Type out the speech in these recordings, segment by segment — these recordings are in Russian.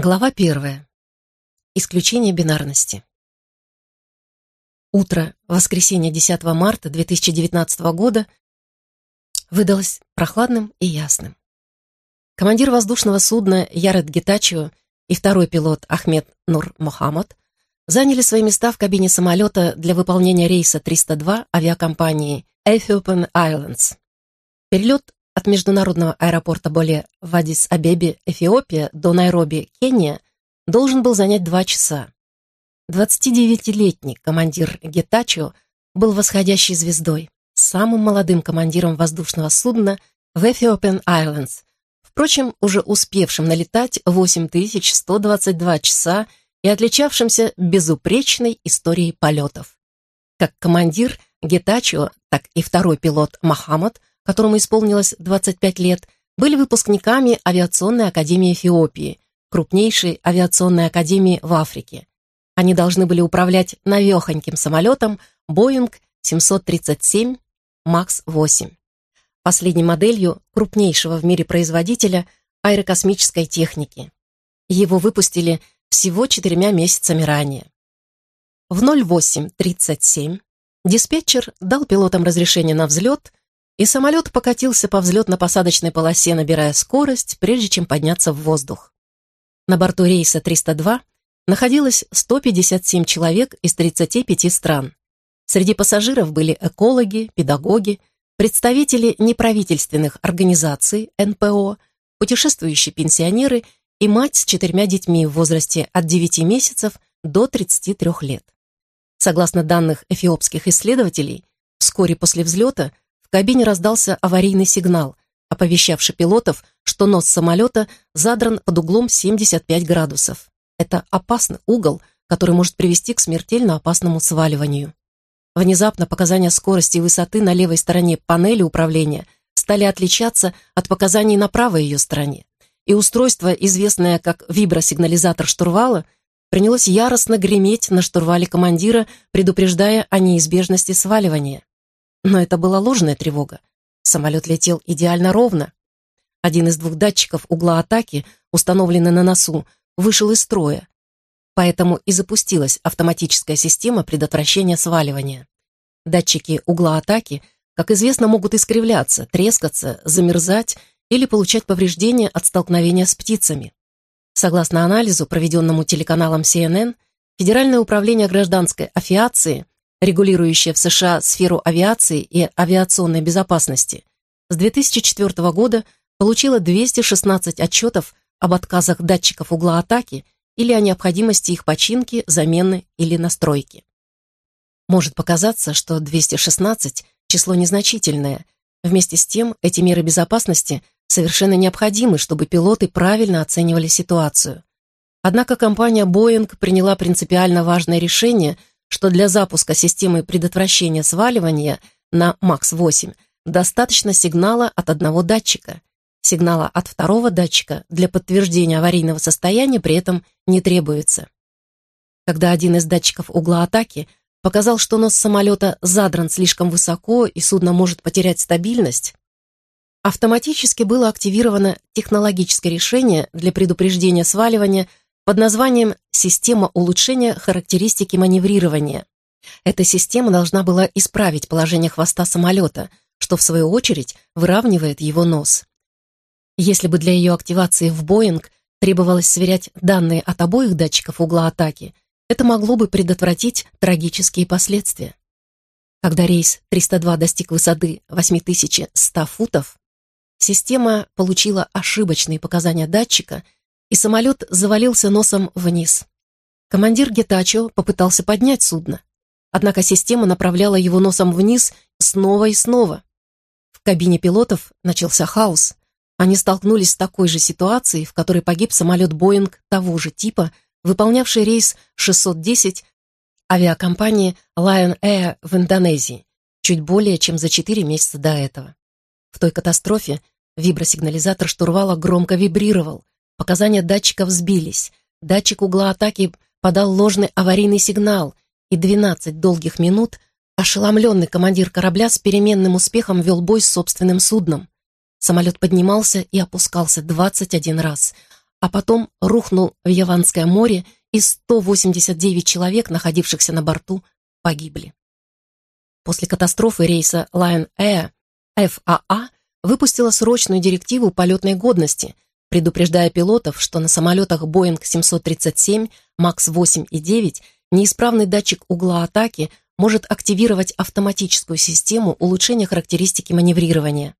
Глава первая. Исключение бинарности. Утро воскресенья 10 марта 2019 года выдалось прохладным и ясным. Командир воздушного судна Яред Гитачио и второй пилот Ахмед Нур Мохаммад заняли свои места в кабине самолета для выполнения рейса 302 авиакомпании Ethiopian Airlines. Перелет от международного аэропорта Боле в Адис-Абебе, Эфиопия, до Найроби, Кения, должен был занять два часа. 29-летний командир Гетачио был восходящей звездой, самым молодым командиром воздушного судна в Эфиопен Айлендс, впрочем, уже успевшим налетать 8122 часа и отличавшимся безупречной историей полетов. Как командир Гетачио, так и второй пилот Мохаммад которому исполнилось 25 лет, были выпускниками Авиационной академии Эфиопии, крупнейшей авиационной академии в Африке. Они должны были управлять навехоньким самолетом Boeing 737 MAX-8, последней моделью крупнейшего в мире производителя аэрокосмической техники. Его выпустили всего четырьмя месяцами ранее. В 08.37 диспетчер дал пилотам разрешение на взлет и самолет покатился по взлетно-посадочной полосе, набирая скорость, прежде чем подняться в воздух. На борту рейса 302 находилось 157 человек из 35 стран. Среди пассажиров были экологи, педагоги, представители неправительственных организаций НПО, путешествующие пенсионеры и мать с четырьмя детьми в возрасте от 9 месяцев до 33 лет. Согласно данных эфиопских исследователей, вскоре после взлета – в кабине раздался аварийный сигнал, оповещавший пилотов, что нос самолета задран под углом 75 градусов. Это опасный угол, который может привести к смертельно опасному сваливанию. Внезапно показания скорости и высоты на левой стороне панели управления стали отличаться от показаний на правой ее стороне, и устройство, известное как вибросигнализатор штурвала, принялось яростно греметь на штурвале командира, предупреждая о неизбежности сваливания. Но это была ложная тревога. Самолет летел идеально ровно. Один из двух датчиков угла атаки, установленный на носу, вышел из строя. Поэтому и запустилась автоматическая система предотвращения сваливания. Датчики угла атаки, как известно, могут искривляться, трескаться, замерзать или получать повреждения от столкновения с птицами. Согласно анализу, проведенному телеканалом CNN, Федеральное управление гражданской авиации – регулирующая в США сферу авиации и авиационной безопасности, с 2004 года получила 216 отчетов об отказах датчиков угла атаки или о необходимости их починки, замены или настройки. Может показаться, что 216 – число незначительное. Вместе с тем, эти меры безопасности совершенно необходимы, чтобы пилоты правильно оценивали ситуацию. Однако компания Boeing приняла принципиально важное решение – что для запуска системы предотвращения сваливания на МАКС-8 достаточно сигнала от одного датчика. Сигнала от второго датчика для подтверждения аварийного состояния при этом не требуется. Когда один из датчиков угла атаки показал, что нос самолета задран слишком высоко и судно может потерять стабильность, автоматически было активировано технологическое решение для предупреждения сваливания – под названием «Система улучшения характеристики маневрирования». Эта система должна была исправить положение хвоста самолета, что, в свою очередь, выравнивает его нос. Если бы для ее активации в «Боинг» требовалось сверять данные от обоих датчиков угла атаки, это могло бы предотвратить трагические последствия. Когда рейс 302 достиг высоты 8100 футов, система получила ошибочные показания датчика – и самолет завалился носом вниз. Командир Гетачо попытался поднять судно, однако система направляла его носом вниз снова и снова. В кабине пилотов начался хаос. Они столкнулись с такой же ситуацией, в которой погиб самолет «Боинг» того же типа, выполнявший рейс 610 авиакомпании Lion Air в Индонезии чуть более чем за 4 месяца до этого. В той катастрофе вибросигнализатор штурвала громко вибрировал, Показания датчиков сбились. Датчик угла атаки подал ложный аварийный сигнал, и 12 долгих минут ошеломленный командир корабля с переменным успехом вел бой с собственным судном. Самолет поднимался и опускался 21 раз, а потом рухнул в Яванское море, и 189 человек, находившихся на борту, погибли. После катастрофы рейса Lion Air FAA выпустила срочную директиву полетной годности – предупреждая пилотов, что на самолетах Boeing 737, Макс 8 и 9 неисправный датчик угла атаки может активировать автоматическую систему улучшения характеристики маневрирования.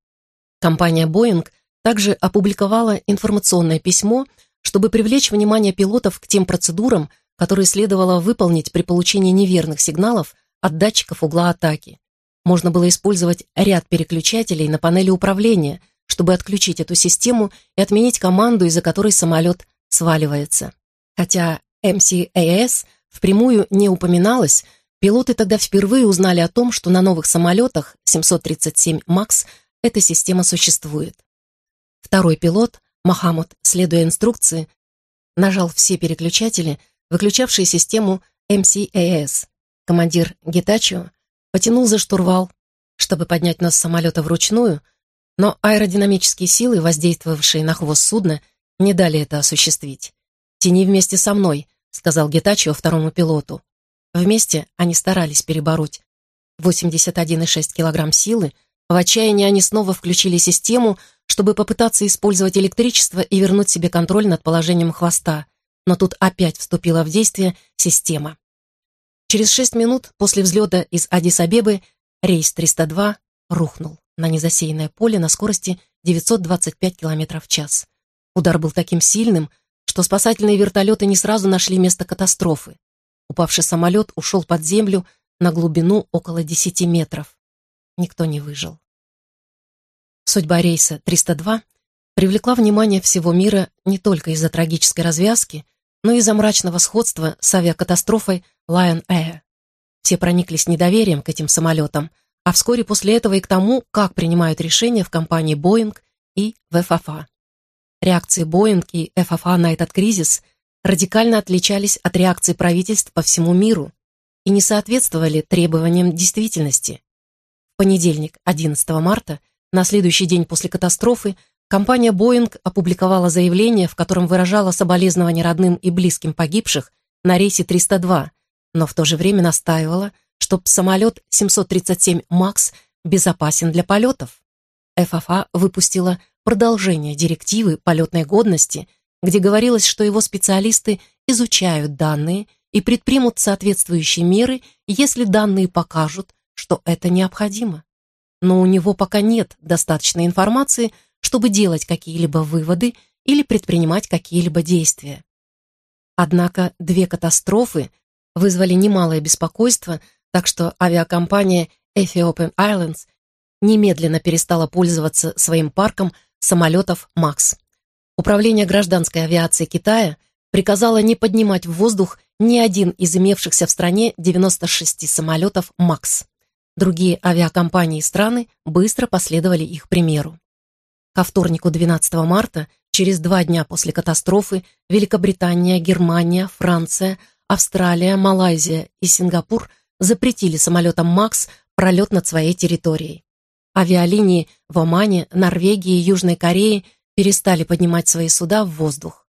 Компания Boeing также опубликовала информационное письмо, чтобы привлечь внимание пилотов к тем процедурам, которые следовало выполнить при получении неверных сигналов от датчиков угла атаки. Можно было использовать ряд переключателей на панели управления – чтобы отключить эту систему и отменить команду, из-за которой самолет сваливается. Хотя MCAS впрямую не упоминалось, пилоты тогда впервые узнали о том, что на новых самолетах 737 MAX эта система существует. Второй пилот, Махамуд, следуя инструкции, нажал все переключатели, выключавшие систему MCAS. Командир Гитачио потянул за штурвал. Чтобы поднять нос самолета вручную – но аэродинамические силы, воздействовавшие на хвост судна, не дали это осуществить. «Тяни вместе со мной», — сказал Гетачио второму пилоту. Вместе они старались перебороть 81,6 килограмм силы, в отчаянии они снова включили систему, чтобы попытаться использовать электричество и вернуть себе контроль над положением хвоста, но тут опять вступила в действие система. Через шесть минут после взлета из Адис-Абебы рейс 302 рухнул на незасеянное поле на скорости 925 км в час. Удар был таким сильным, что спасательные вертолеты не сразу нашли место катастрофы. Упавший самолет ушел под землю на глубину около 10 метров. Никто не выжил. Судьба рейса 302 привлекла внимание всего мира не только из-за трагической развязки, но и из-за мрачного сходства с авиакатастрофой Lion Air. Все прониклись недоверием к этим самолетам, а вскоре после этого и к тому, как принимают решения в компании «Боинг» и в ФФА. Реакции «Боинг» и ФФА на этот кризис радикально отличались от реакций правительств по всему миру и не соответствовали требованиям действительности. В понедельник, 11 марта, на следующий день после катастрофы, компания «Боинг» опубликовала заявление, в котором выражала соболезнования родным и близким погибших на рейсе 302, но в то же время настаивала – что самолет 737 «Макс» безопасен для полетов. ФФА выпустила продолжение директивы полетной годности, где говорилось, что его специалисты изучают данные и предпримут соответствующие меры, если данные покажут, что это необходимо. Но у него пока нет достаточной информации, чтобы делать какие-либо выводы или предпринимать какие-либо действия. Однако две катастрофы вызвали немалое беспокойство – так что авиакомпания Ethiopian Airlines немедленно перестала пользоваться своим парком самолетов «Макс». Управление гражданской авиации Китая приказало не поднимать в воздух ни один из имевшихся в стране 96 самолетов «Макс». Другие авиакомпании страны быстро последовали их примеру. Ко вторнику 12 марта, через два дня после катастрофы, Великобритания, Германия, Франция, Австралия, Малайзия и Сингапур запретили самолетам «Макс» пролет над своей территорией. Авиалинии в Омане, Норвегии и Южной Корее перестали поднимать свои суда в воздух.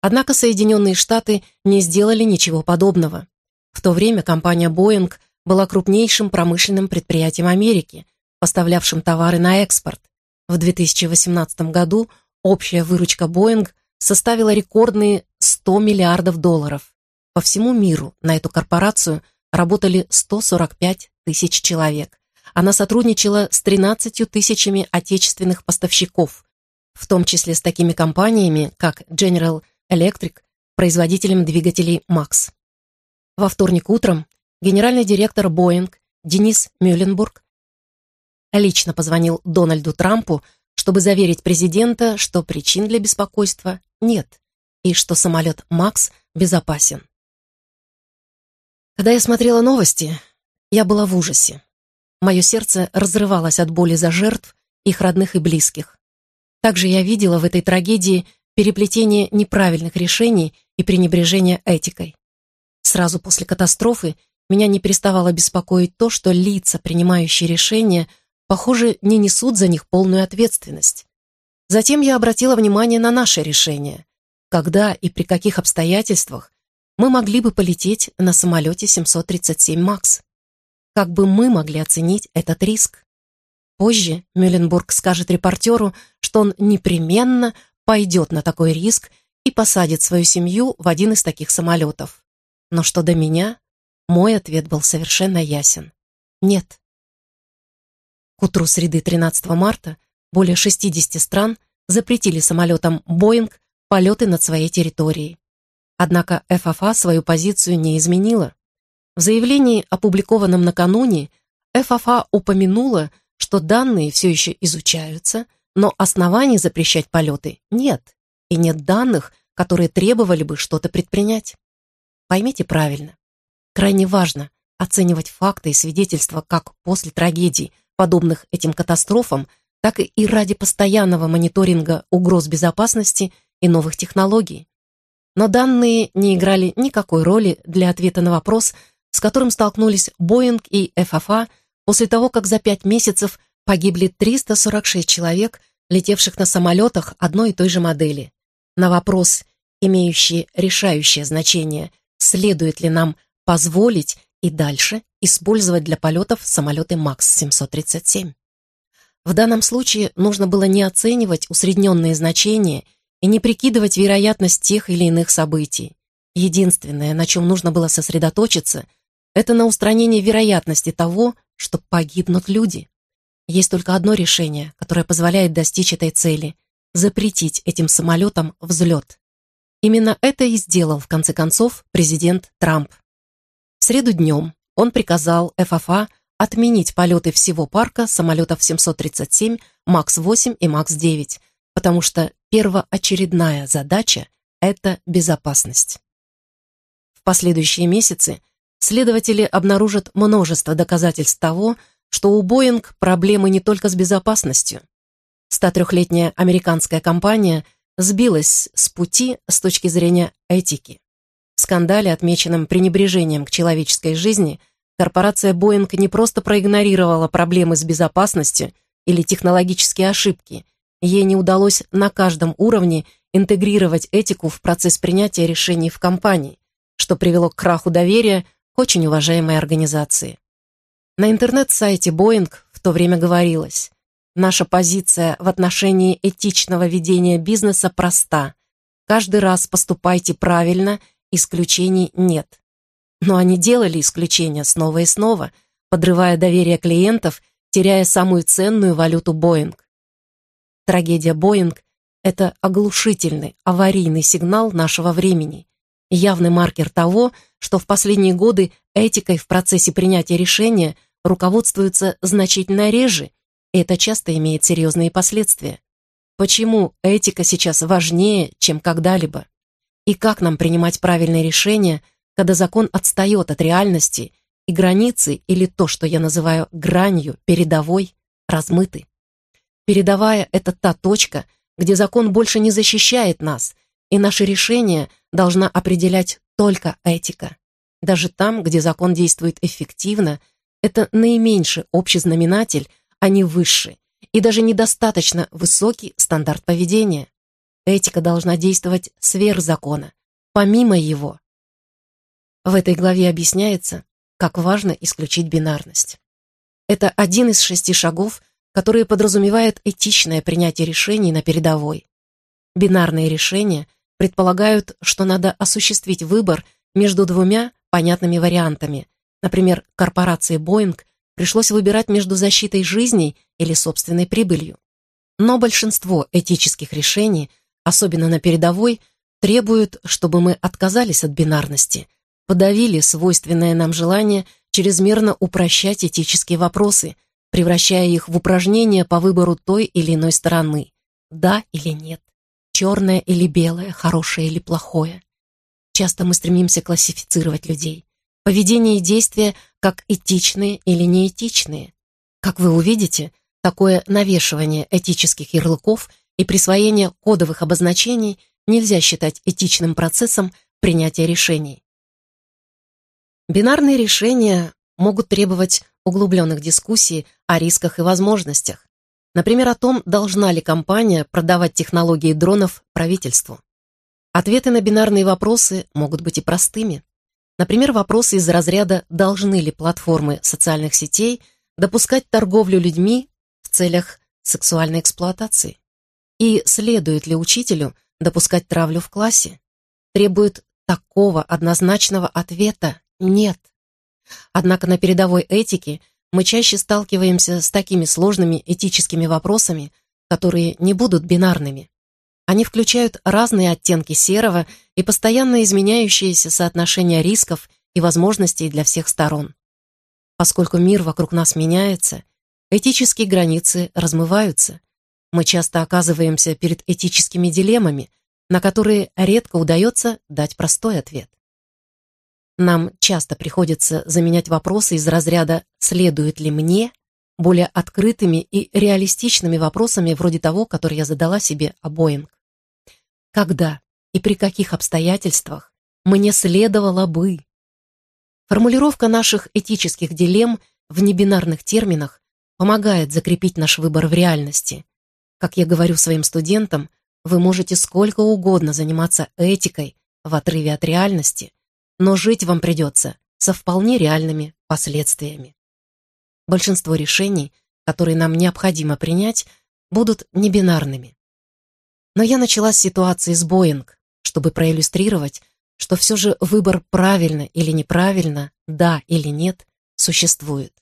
Однако Соединенные Штаты не сделали ничего подобного. В то время компания Боинг была крупнейшим промышленным предприятием Америки, поставлявшим товары на экспорт. В 2018 году общая выручка Боинг составила рекордные 100 миллиардов долларов. По всему миру на эту корпорацию – работали 145 тысяч человек. Она сотрудничала с 13 тысячами отечественных поставщиков, в том числе с такими компаниями, как General Electric, производителем двигателей Max. Во вторник утром генеральный директор Boeing Денис Мюлленбург лично позвонил Дональду Трампу, чтобы заверить президента, что причин для беспокойства нет и что самолет «Макс» безопасен. Когда я смотрела новости, я была в ужасе. Мое сердце разрывалось от боли за жертв, их родных и близких. Также я видела в этой трагедии переплетение неправильных решений и пренебрежение этикой. Сразу после катастрофы меня не переставало беспокоить то, что лица, принимающие решения, похоже, не несут за них полную ответственность. Затем я обратила внимание на наше решение. Когда и при каких обстоятельствах мы могли бы полететь на самолете 737 МАКС. Как бы мы могли оценить этот риск? Позже Мюлленбург скажет репортеру, что он непременно пойдет на такой риск и посадит свою семью в один из таких самолетов. Но что до меня, мой ответ был совершенно ясен. Нет. К утру среды 13 марта более 60 стран запретили самолетам «Боинг» полеты над своей территорией. Однако ФФА свою позицию не изменила. В заявлении, опубликованном накануне, ФФА упомянула, что данные все еще изучаются, но оснований запрещать полеты нет, и нет данных, которые требовали бы что-то предпринять. Поймите правильно. Крайне важно оценивать факты и свидетельства как после трагедий, подобных этим катастрофам, так и ради постоянного мониторинга угроз безопасности и новых технологий но данные не играли никакой роли для ответа на вопрос, с которым столкнулись Боинг и ФФА после того, как за пять месяцев погибли 346 человек, летевших на самолетах одной и той же модели. На вопрос, имеющий решающее значение, следует ли нам позволить и дальше использовать для полетов самолеты МАКС-737. В данном случае нужно было не оценивать усредненные значения – и не прикидывать вероятность тех или иных событий. Единственное, на чем нужно было сосредоточиться, это на устранении вероятности того, что погибнут люди. Есть только одно решение, которое позволяет достичь этой цели – запретить этим самолетам взлет. Именно это и сделал, в конце концов, президент Трамп. В среду днем он приказал ФФА отменить полеты всего парка самолетов 737, МАКС-8 и МАКС-9, потому что Первоочередная задача – это безопасность. В последующие месяцы следователи обнаружат множество доказательств того, что у «Боинг» проблемы не только с безопасностью. 103-летняя американская компания сбилась с пути с точки зрения этики. В скандале, отмеченном пренебрежением к человеческой жизни, корпорация «Боинг» не просто проигнорировала проблемы с безопасностью или технологические ошибки – Ей не удалось на каждом уровне интегрировать этику в процесс принятия решений в компании, что привело к краху доверия к очень уважаемой организации. На интернет-сайте Boeing в то время говорилось, наша позиция в отношении этичного ведения бизнеса проста. Каждый раз поступайте правильно, исключений нет. Но они делали исключения снова и снова, подрывая доверие клиентов, теряя самую ценную валюту Боинг Трагедия «Боинг» — это оглушительный, аварийный сигнал нашего времени, явный маркер того, что в последние годы этикой в процессе принятия решения руководствуются значительно реже, и это часто имеет серьезные последствия. Почему этика сейчас важнее, чем когда-либо? И как нам принимать правильные решения, когда закон отстает от реальности, и границы, или то, что я называю гранью, передовой, размыты? передавая это та точка, где закон больше не защищает нас, и наше решение должна определять только этика. Даже там, где закон действует эффективно, это наименьший общий знаменатель, а не высший, и даже недостаточно высокий стандарт поведения. Этика должна действовать сверх закона, помимо его. В этой главе объясняется, как важно исключить бинарность. Это один из шести шагов которые подразумевают этичное принятие решений на передовой. Бинарные решения предполагают, что надо осуществить выбор между двумя понятными вариантами. Например, корпорации Boeing пришлось выбирать между защитой жизней или собственной прибылью. Но большинство этических решений, особенно на передовой, требуют, чтобы мы отказались от бинарности, подавили свойственное нам желание чрезмерно упрощать этические вопросы – превращая их в упражнения по выбору той или иной стороны. Да или нет, черное или белое, хорошее или плохое. Часто мы стремимся классифицировать людей. Поведение и действия как этичные или неэтичные. Как вы увидите, такое навешивание этических ярлыков и присвоение кодовых обозначений нельзя считать этичным процессом принятия решений. Бинарные решения могут требовать углубленных дискуссий о рисках и возможностях. Например, о том, должна ли компания продавать технологии дронов правительству. Ответы на бинарные вопросы могут быть и простыми. Например, вопросы из разряда «Должны ли платформы социальных сетей допускать торговлю людьми в целях сексуальной эксплуатации?» И следует ли учителю допускать травлю в классе? Требует такого однозначного ответа «нет». Однако на передовой этике – мы чаще сталкиваемся с такими сложными этическими вопросами, которые не будут бинарными. Они включают разные оттенки серого и постоянно изменяющиеся соотношения рисков и возможностей для всех сторон. Поскольку мир вокруг нас меняется, этические границы размываются. Мы часто оказываемся перед этическими дилеммами, на которые редко удается дать простой ответ. Нам часто приходится заменять вопросы из разряда «следует ли мне?» более открытыми и реалистичными вопросами вроде того, который я задала себе о Боинг. Когда и при каких обстоятельствах мне следовало бы? Формулировка наших этических дилемм в небинарных терминах помогает закрепить наш выбор в реальности. Как я говорю своим студентам, вы можете сколько угодно заниматься этикой в отрыве от реальности, но жить вам придется со вполне реальными последствиями. Большинство решений, которые нам необходимо принять, будут небинарными. Но я начала с ситуации с Боинг, чтобы проиллюстрировать, что все же выбор правильно или неправильно, да или нет, существует.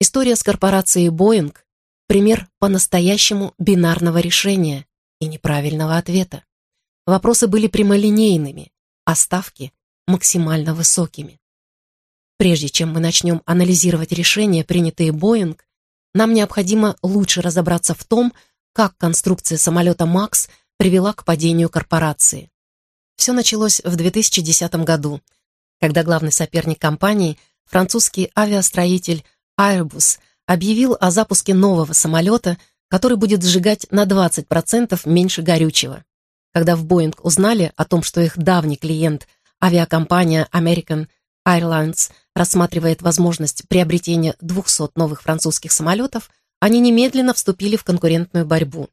История с корпорацией Боинг – пример по-настоящему бинарного решения и неправильного ответа. Вопросы были прямолинейными, а ставки максимально высокими. Прежде чем мы начнем анализировать решения, принятые Боинг, нам необходимо лучше разобраться в том, как конструкция самолета «Макс» привела к падению корпорации. Все началось в 2010 году, когда главный соперник компании, французский авиастроитель Airbus, объявил о запуске нового самолета, который будет сжигать на 20% меньше горючего. Когда в Боинг узнали о том, что их давний клиент – Авиакомпания American Airlines рассматривает возможность приобретения 200 новых французских самолетов, они немедленно вступили в конкурентную борьбу.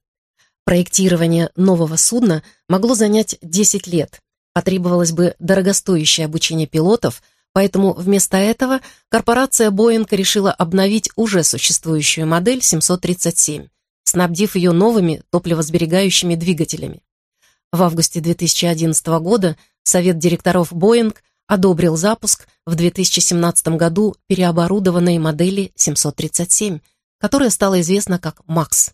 Проектирование нового судна могло занять 10 лет. Потребовалось бы дорогостоящее обучение пилотов, поэтому вместо этого корпорация Боинг решила обновить уже существующую модель 737, снабдив ее новыми топливосберегающими двигателями. В августе 2011 года Совет директоров Боинг одобрил запуск в 2017 году переоборудованной модели 737, которая стала известна как «Макс».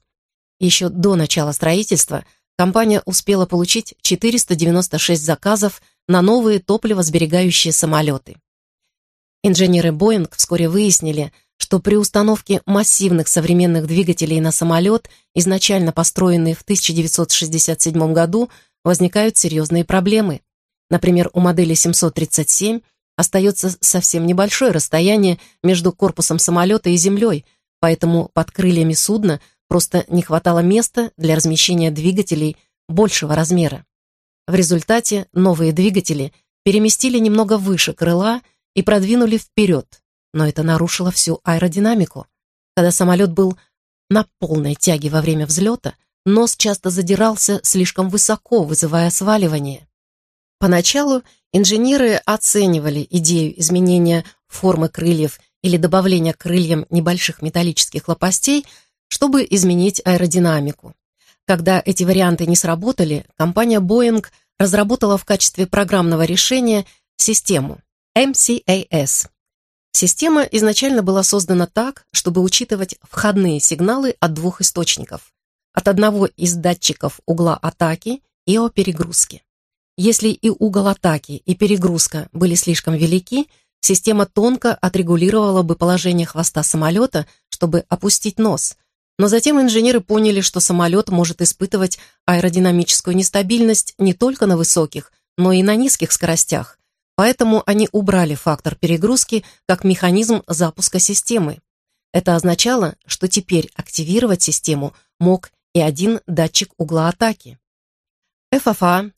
Еще до начала строительства компания успела получить 496 заказов на новые топливосберегающие самолеты. Инженеры Боинг вскоре выяснили, что при установке массивных современных двигателей на самолет, изначально построенный в 1967 году, возникают серьезные проблемы. Например, у модели 737 остается совсем небольшое расстояние между корпусом самолета и землей, поэтому под крыльями судна просто не хватало места для размещения двигателей большего размера. В результате новые двигатели переместили немного выше крыла и продвинули вперед, но это нарушило всю аэродинамику. Когда самолет был на полной тяге во время взлета, нос часто задирался слишком высоко, вызывая сваливание. Поначалу инженеры оценивали идею изменения формы крыльев или добавления крыльям небольших металлических лопастей, чтобы изменить аэродинамику. Когда эти варианты не сработали, компания Boeing разработала в качестве программного решения систему MCAS. Система изначально была создана так, чтобы учитывать входные сигналы от двух источников – от одного из датчиков угла атаки и о перегрузке. Если и угол атаки, и перегрузка были слишком велики, система тонко отрегулировала бы положение хвоста самолета, чтобы опустить нос. Но затем инженеры поняли, что самолет может испытывать аэродинамическую нестабильность не только на высоких, но и на низких скоростях. Поэтому они убрали фактор перегрузки как механизм запуска системы. Это означало, что теперь активировать систему мог и один датчик угла атаки. ФФА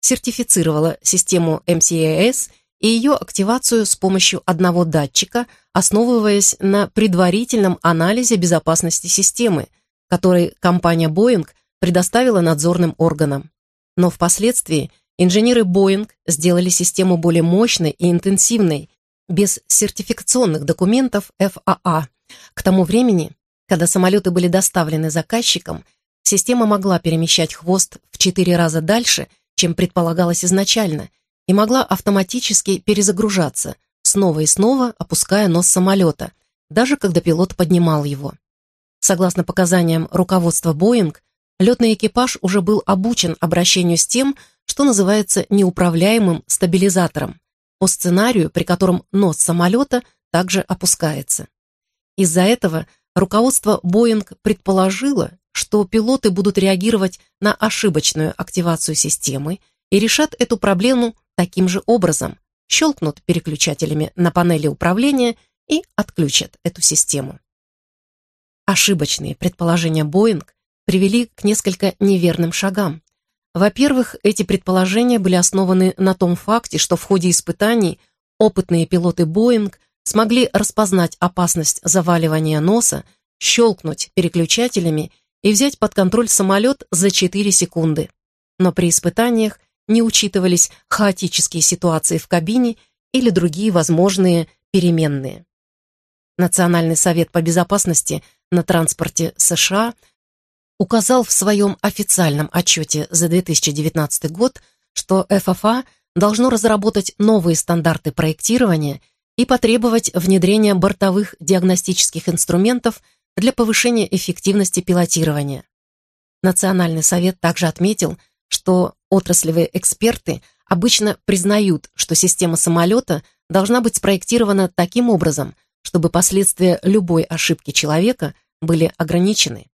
сертифицировала систему MCAS и ее активацию с помощью одного датчика, основываясь на предварительном анализе безопасности системы, который компания Boeing предоставила надзорным органам. Но впоследствии инженеры Boeing сделали систему более мощной и интенсивной, без сертификационных документов FAA. К тому времени, когда самолеты были доставлены заказчикам, система могла перемещать хвост в четыре раза дальше – чем предполагалось изначально, и могла автоматически перезагружаться, снова и снова опуская нос самолета, даже когда пилот поднимал его. Согласно показаниям руководства «Боинг», летный экипаж уже был обучен обращению с тем, что называется неуправляемым стабилизатором, по сценарию, при котором нос самолета также опускается. Из-за этого руководство «Боинг» предположило, что пилоты будут реагировать на ошибочную активацию системы и решат эту проблему таким же образом, щелкнут переключателями на панели управления и отключат эту систему. Ошибочные предположения Боинг привели к несколько неверным шагам. Во-первых, эти предположения были основаны на том факте, что в ходе испытаний опытные пилоты Боинг смогли распознать опасность заваливания носа, щелкнуть переключателями и взять под контроль самолет за 4 секунды. Но при испытаниях не учитывались хаотические ситуации в кабине или другие возможные переменные. Национальный совет по безопасности на транспорте США указал в своем официальном отчете за 2019 год, что ФФА должно разработать новые стандарты проектирования и потребовать внедрения бортовых диагностических инструментов для повышения эффективности пилотирования. Национальный совет также отметил, что отраслевые эксперты обычно признают, что система самолета должна быть спроектирована таким образом, чтобы последствия любой ошибки человека были ограничены.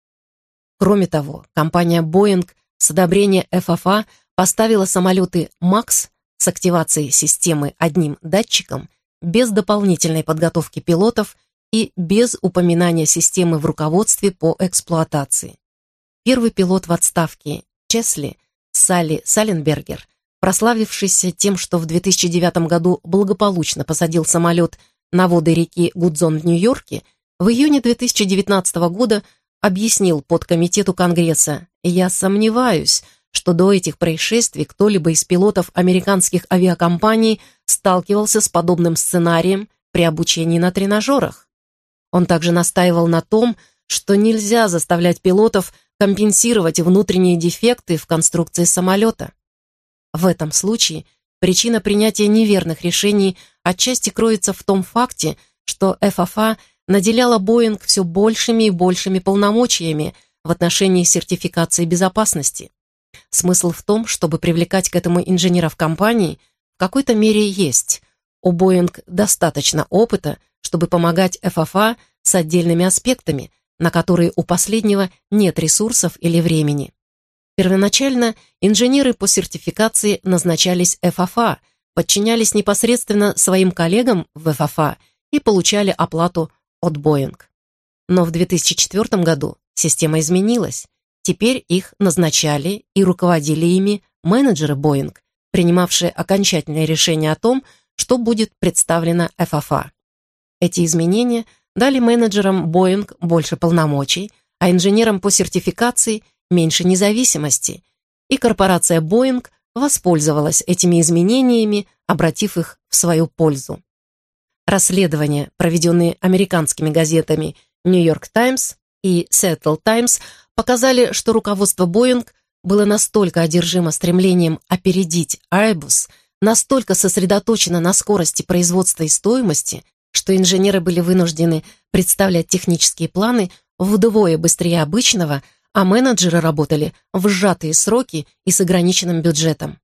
Кроме того, компания Boeing с одобрения ФФА поставила самолеты «Макс» с активацией системы одним датчиком без дополнительной подготовки пилотов – и без упоминания системы в руководстве по эксплуатации. Первый пилот в отставке, Чесли, Салли Саленбергер, прославившийся тем, что в 2009 году благополучно посадил самолет на воды реки Гудзон в Нью-Йорке, в июне 2019 года объяснил под комитету Конгресса «Я сомневаюсь», что до этих происшествий кто-либо из пилотов американских авиакомпаний сталкивался с подобным сценарием при обучении на тренажерах. Он также настаивал на том, что нельзя заставлять пилотов компенсировать внутренние дефекты в конструкции самолета. В этом случае причина принятия неверных решений отчасти кроется в том факте, что ФФА наделяла Боинг все большими и большими полномочиями в отношении сертификации безопасности. Смысл в том, чтобы привлекать к этому инженеров компании, в какой-то мере есть. У Боинг достаточно опыта, чтобы помогать ФФА с отдельными аспектами, на которые у последнего нет ресурсов или времени. Первоначально инженеры по сертификации назначались ФФА, подчинялись непосредственно своим коллегам в ФФА и получали оплату от Boeing. Но в 2004 году система изменилась. Теперь их назначали и руководили ими менеджеры Boeing, принимавшие окончательное решение о том, что будет представлено ФФА. Эти изменения дали менеджерам Боинг больше полномочий, а инженерам по сертификации меньше независимости, и корпорация Боинг воспользовалась этими изменениями, обратив их в свою пользу. Расследования, проведенные американскими газетами New York Times и Seattle Times, показали, что руководство Боинг было настолько одержимо стремлением опередить Airbus, настолько сосредоточено на скорости производства и стоимости, что инженеры были вынуждены представлять технические планы вдвое быстрее обычного, а менеджеры работали в сжатые сроки и с ограниченным бюджетом.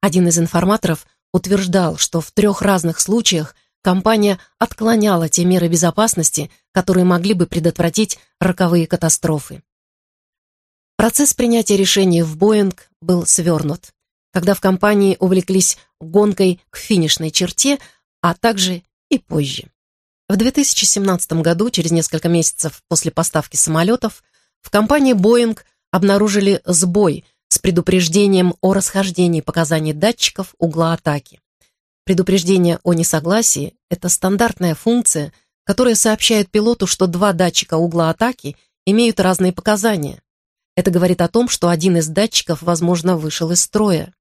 Один из информаторов утверждал, что в трех разных случаях компания отклоняла те меры безопасности, которые могли бы предотвратить роковые катастрофы. Процесс принятия решений в «Боинг» был свернут, когда в компании увлеклись гонкой к финишной черте, а также и позже. В 2017 году, через несколько месяцев после поставки самолетов, в компании «Боинг» обнаружили сбой с предупреждением о расхождении показаний датчиков угла атаки. Предупреждение о несогласии – это стандартная функция, которая сообщает пилоту, что два датчика угла атаки имеют разные показания. Это говорит о том, что один из датчиков, возможно, вышел из строя.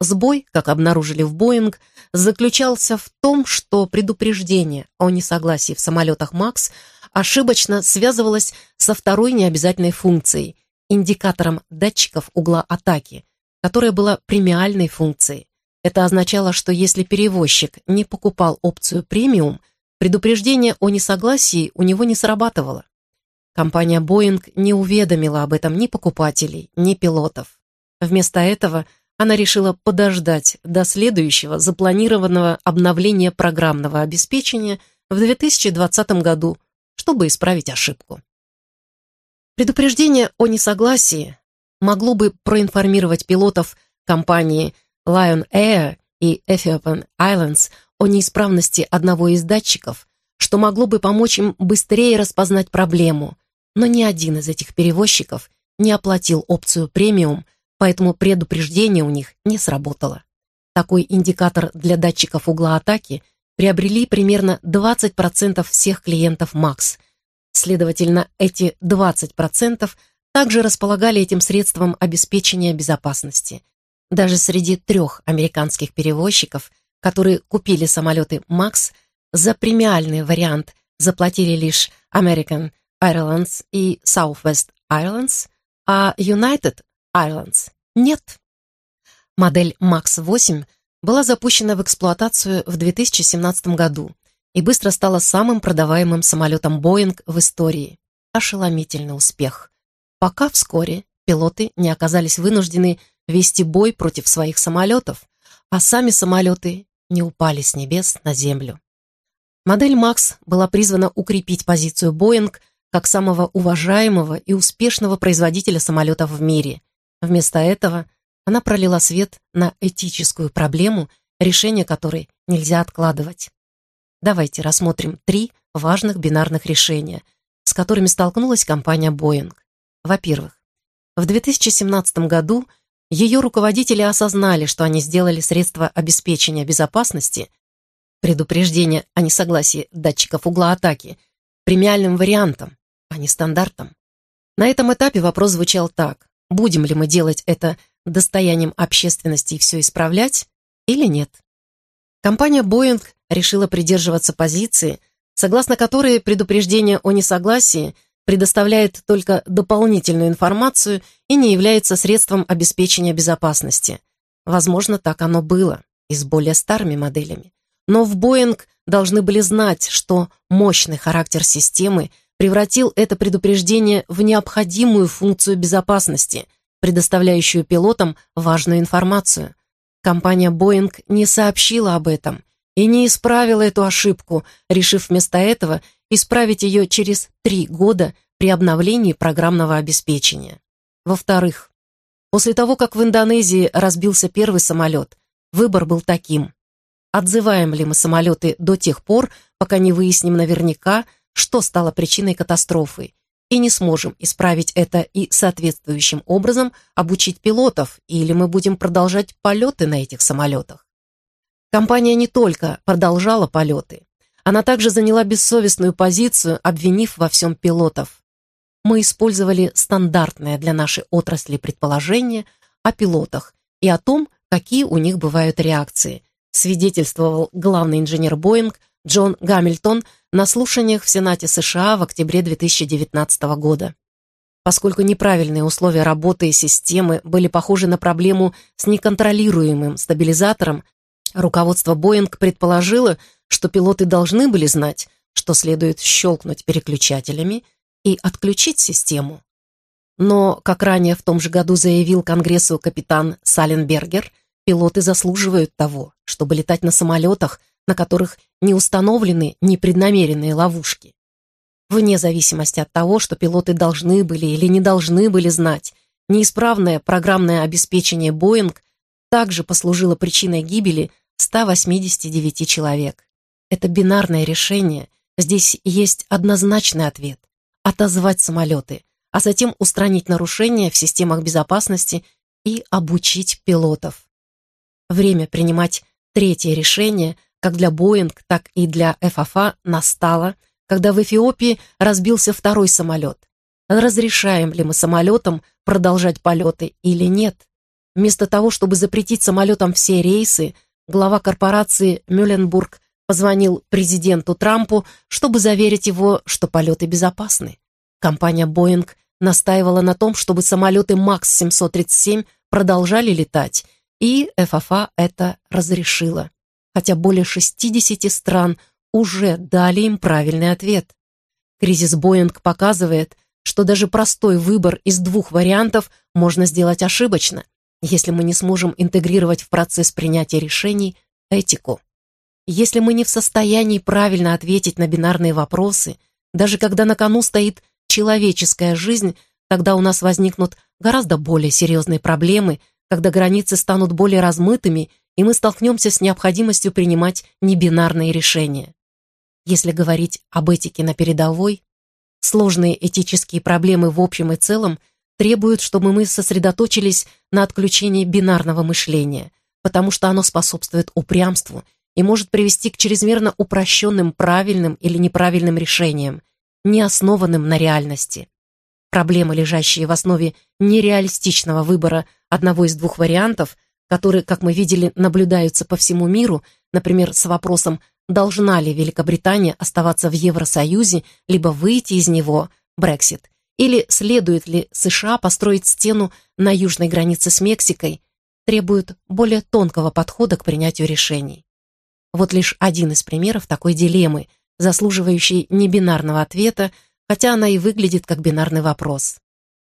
Сбой, как обнаружили в Боинг, заключался в том, что предупреждение о несогласии в самолетах «Макс» ошибочно связывалось со второй необязательной функцией – индикатором датчиков угла атаки, которая была премиальной функцией. Это означало, что если перевозчик не покупал опцию «премиум», предупреждение о несогласии у него не срабатывало. Компания «Боинг» не уведомила об этом ни покупателей, ни пилотов. Вместо этого – она решила подождать до следующего запланированного обновления программного обеспечения в 2020 году, чтобы исправить ошибку. Предупреждение о несогласии могло бы проинформировать пилотов компании Lion Air и Ethiopian Islands о неисправности одного из датчиков, что могло бы помочь им быстрее распознать проблему, но ни один из этих перевозчиков не оплатил опцию премиум – поэтому предупреждение у них не сработало. Такой индикатор для датчиков угла атаки приобрели примерно 20% всех клиентов МАКС. Следовательно, эти 20% также располагали этим средством обеспечения безопасности. Даже среди трех американских перевозчиков, которые купили самолеты «Макс», за премиальный вариант заплатили лишь American Airlines и Southwest Airlines, а United Islands. Нет. Модель MAX-8 была запущена в эксплуатацию в 2017 году и быстро стала самым продаваемым самолетом Boeing в истории. Ошеломительный успех. Пока вскоре пилоты не оказались вынуждены вести бой против своих самолетов, а сами самолеты не упали с небес на землю. Модель «Макс» была призвана укрепить позицию «Боинг» как самого уважаемого и успешного производителя самолетов в мире Вместо этого она пролила свет на этическую проблему, решение которой нельзя откладывать. Давайте рассмотрим три важных бинарных решения, с которыми столкнулась компания Boeing. Во-первых, в 2017 году ее руководители осознали, что они сделали средства обеспечения безопасности, предупреждение о несогласии датчиков угла атаки, премиальным вариантом, а не стандартом. На этом этапе вопрос звучал так будем ли мы делать это достоянием общественности и все исправлять, или нет. Компания Боинг решила придерживаться позиции, согласно которой предупреждение о несогласии предоставляет только дополнительную информацию и не является средством обеспечения безопасности. Возможно, так оно было и с более старыми моделями. Но в Боинг должны были знать, что мощный характер системы – превратил это предупреждение в необходимую функцию безопасности, предоставляющую пилотам важную информацию. Компания «Боинг» не сообщила об этом и не исправила эту ошибку, решив вместо этого исправить ее через три года при обновлении программного обеспечения. Во-вторых, после того, как в Индонезии разбился первый самолет, выбор был таким. Отзываем ли мы самолеты до тех пор, пока не выясним наверняка, что стало причиной катастрофы, и не сможем исправить это и соответствующим образом обучить пилотов, или мы будем продолжать полеты на этих самолетах. Компания не только продолжала полеты, она также заняла бессовестную позицию, обвинив во всем пилотов. Мы использовали стандартное для нашей отрасли предположение о пилотах и о том, какие у них бывают реакции, свидетельствовал главный инженер Боинг Джон Гамильтон на слушаниях в Сенате США в октябре 2019 года. Поскольку неправильные условия работы и системы были похожи на проблему с неконтролируемым стабилизатором, руководство «Боинг» предположило, что пилоты должны были знать, что следует щелкнуть переключателями и отключить систему. Но, как ранее в том же году заявил Конгрессу капитан Саленбергер, пилоты заслуживают того, чтобы летать на самолетах, на которых не установлены непреднамеренные ловушки. Вне зависимости от того, что пилоты должны были или не должны были знать, неисправное программное обеспечение «Боинг» также послужило причиной гибели 189 человек. Это бинарное решение. Здесь есть однозначный ответ – отозвать самолеты, а затем устранить нарушения в системах безопасности и обучить пилотов. Время принимать третье решение – как для Боинг, так и для ФФА настала, когда в Эфиопии разбился второй самолет. Разрешаем ли мы самолетам продолжать полеты или нет? Вместо того, чтобы запретить самолетам все рейсы, глава корпорации Мюлленбург позвонил президенту Трампу, чтобы заверить его, что полеты безопасны. Компания «Боинг» настаивала на том, чтобы самолеты МАКС-737 продолжали летать, и ФФА это разрешила хотя более 60 стран уже дали им правильный ответ. Кризис Боинг показывает, что даже простой выбор из двух вариантов можно сделать ошибочно, если мы не сможем интегрировать в процесс принятия решений этику. Если мы не в состоянии правильно ответить на бинарные вопросы, даже когда на кону стоит человеческая жизнь, тогда у нас возникнут гораздо более серьезные проблемы, когда границы станут более размытыми и мы столкнемся с необходимостью принимать небинарные решения. Если говорить об этике на передовой, сложные этические проблемы в общем и целом требуют, чтобы мы сосредоточились на отключении бинарного мышления, потому что оно способствует упрямству и может привести к чрезмерно упрощенным правильным или неправильным решениям, не основанным на реальности. Проблемы, лежащие в основе нереалистичного выбора одного из двух вариантов – которые, как мы видели, наблюдаются по всему миру, например, с вопросом, должна ли Великобритания оставаться в Евросоюзе, либо выйти из него, Брексит, или следует ли США построить стену на южной границе с Мексикой, требуют более тонкого подхода к принятию решений. Вот лишь один из примеров такой дилеммы, заслуживающей небинарного ответа, хотя она и выглядит как бинарный вопрос.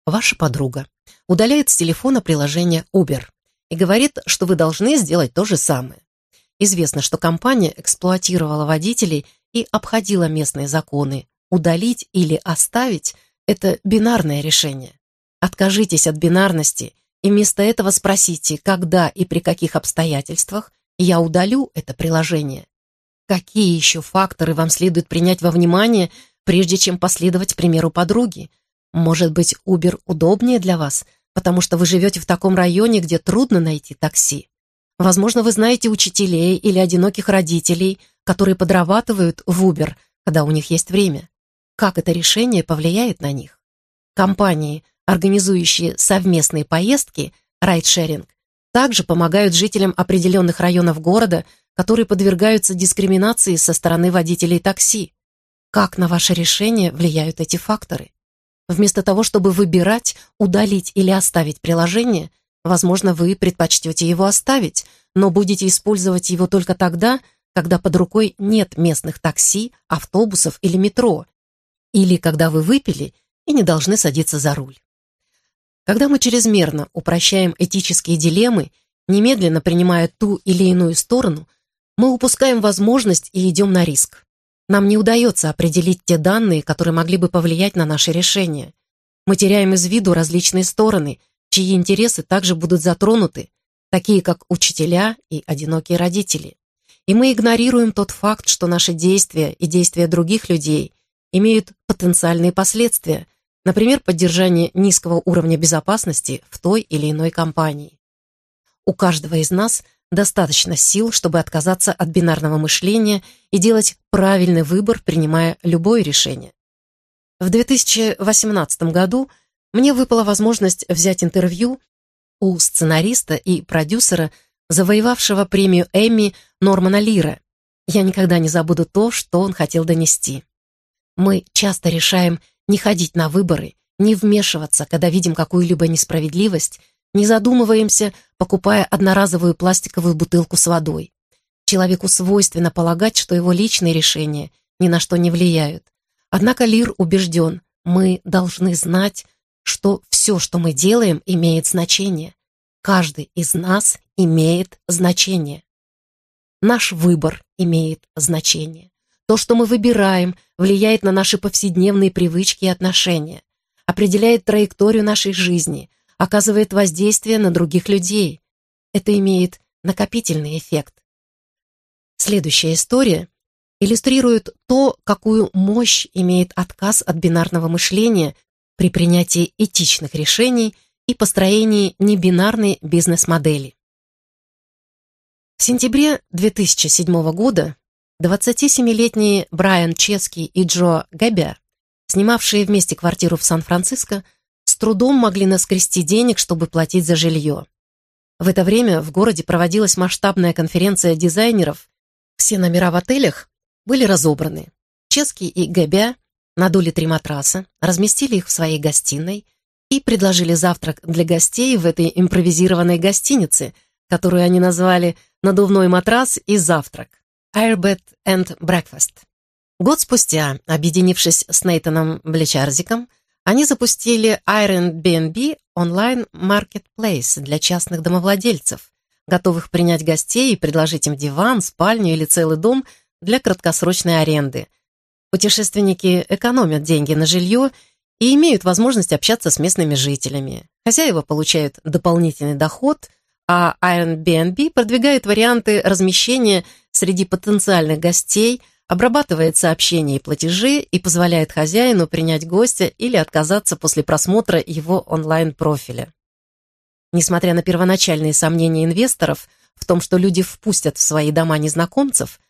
Ваша подруга удаляет с телефона приложение Uber – и говорит, что вы должны сделать то же самое. Известно, что компания эксплуатировала водителей и обходила местные законы. Удалить или оставить – это бинарное решение. Откажитесь от бинарности и вместо этого спросите, когда и при каких обстоятельствах я удалю это приложение. Какие еще факторы вам следует принять во внимание, прежде чем последовать примеру подруги? Может быть, Uber удобнее для вас – потому что вы живете в таком районе, где трудно найти такси. Возможно, вы знаете учителей или одиноких родителей, которые подрабатывают в Uber, когда у них есть время. Как это решение повлияет на них? Компании, организующие совместные поездки, райдшеринг, также помогают жителям определенных районов города, которые подвергаются дискриминации со стороны водителей такси. Как на ваше решение влияют эти факторы? Вместо того, чтобы выбирать, удалить или оставить приложение, возможно, вы предпочтете его оставить, но будете использовать его только тогда, когда под рукой нет местных такси, автобусов или метро, или когда вы выпили и не должны садиться за руль. Когда мы чрезмерно упрощаем этические дилеммы, немедленно принимая ту или иную сторону, мы упускаем возможность и идем на риск. Нам не удается определить те данные, которые могли бы повлиять на наши решения. Мы теряем из виду различные стороны, чьи интересы также будут затронуты, такие как учителя и одинокие родители. И мы игнорируем тот факт, что наши действия и действия других людей имеют потенциальные последствия, например, поддержание низкого уровня безопасности в той или иной компании. У каждого из нас – достаточно сил, чтобы отказаться от бинарного мышления и делать правильный выбор, принимая любое решение. В 2018 году мне выпала возможность взять интервью у сценариста и продюсера, завоевавшего премию Эмми Нормана Лира. Я никогда не забуду то, что он хотел донести. Мы часто решаем не ходить на выборы, не вмешиваться, когда видим какую-либо несправедливость, не задумываемся, покупая одноразовую пластиковую бутылку с водой. Человеку свойственно полагать, что его личные решения ни на что не влияют. Однако Лир убежден, мы должны знать, что все, что мы делаем, имеет значение. Каждый из нас имеет значение. Наш выбор имеет значение. То, что мы выбираем, влияет на наши повседневные привычки и отношения, определяет траекторию нашей жизни – оказывает воздействие на других людей. Это имеет накопительный эффект. Следующая история иллюстрирует то, какую мощь имеет отказ от бинарного мышления при принятии этичных решений и построении небинарной бизнес-модели. В сентябре 2007 года 27-летние Брайан Чески и Джо Габя, снимавшие вместе квартиру в Сан-Франциско, с трудом могли наскрести денег, чтобы платить за жилье. В это время в городе проводилась масштабная конференция дизайнеров. Все номера в отелях были разобраны. Чески и Габя надули три матраса, разместили их в своей гостиной и предложили завтрак для гостей в этой импровизированной гостинице, которую они назвали «Надувной матрас и завтрак» «Airbed and Breakfast». Год спустя, объединившись с Нейтаном Блечарзиком, они запустили Airbnb онлайн-маркетплейс для частных домовладельцев, готовых принять гостей и предложить им диван, спальню или целый дом для краткосрочной аренды. Путешественники экономят деньги на жилье и имеют возможность общаться с местными жителями. Хозяева получают дополнительный доход, а Airbnb продвигает варианты размещения среди потенциальных гостей – обрабатывает сообщения и платежи и позволяет хозяину принять гостя или отказаться после просмотра его онлайн-профиля. Несмотря на первоначальные сомнения инвесторов в том, что люди впустят в свои дома незнакомцев,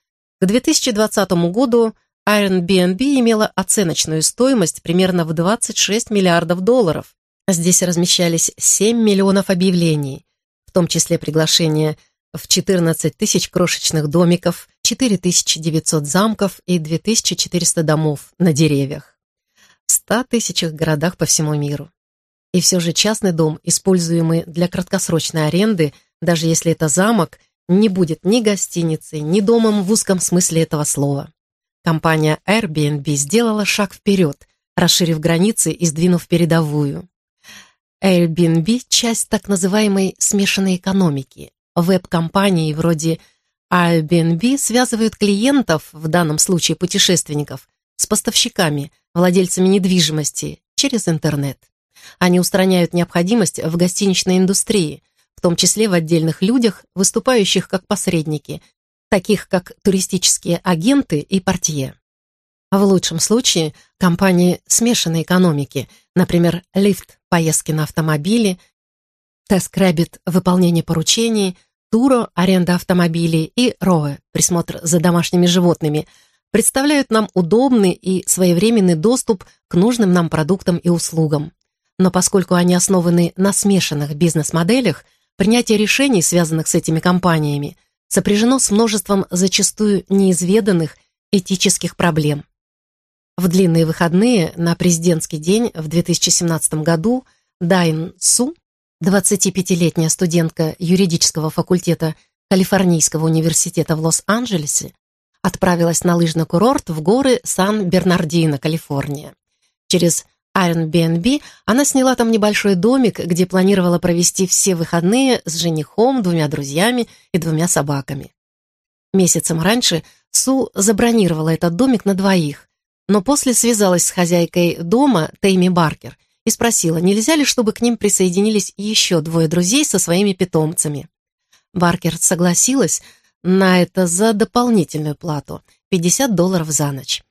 к 2020 году Airbnb имела оценочную стоимость примерно в 26 миллиардов долларов. Здесь размещались 7 миллионов объявлений, в том числе приглашения в 14 тысяч крошечных домиков, 4900 замков и 2400 домов на деревьях. В 100 тысячах городах по всему миру. И все же частный дом, используемый для краткосрочной аренды, даже если это замок, не будет ни гостиницей, ни домом в узком смысле этого слова. Компания Airbnb сделала шаг вперед, расширив границы и сдвинув передовую. Airbnb – часть так называемой смешанной экономики, веб-компании вроде Airbnb связывают клиентов, в данном случае путешественников, с поставщиками, владельцами недвижимости, через интернет. Они устраняют необходимость в гостиничной индустрии, в том числе в отдельных людях, выступающих как посредники, таких как туристические агенты и портье. В лучшем случае компании смешанной экономики, например, Lyft, поездки на автомобиле, TaskRabbit, выполнение поручений – Turo, аренда автомобилей и Роэ, присмотр за домашними животными, представляют нам удобный и своевременный доступ к нужным нам продуктам и услугам. Но поскольку они основаны на смешанных бизнес-моделях, принятие решений, связанных с этими компаниями, сопряжено с множеством зачастую неизведанных этических проблем. В длинные выходные на президентский день в 2017 году Дайн Су, 25-летняя студентка юридического факультета Калифорнийского университета в Лос-Анджелесе отправилась на лыжный курорт в горы Сан-Бернардино, Калифорния. Через Airbnb она сняла там небольшой домик, где планировала провести все выходные с женихом, двумя друзьями и двумя собаками. Месяцем раньше Су забронировала этот домик на двоих, но после связалась с хозяйкой дома Тейми Баркер – и спросила, нельзя ли, чтобы к ним присоединились еще двое друзей со своими питомцами. Баркер согласилась на это за дополнительную плату — 50 долларов за ночь.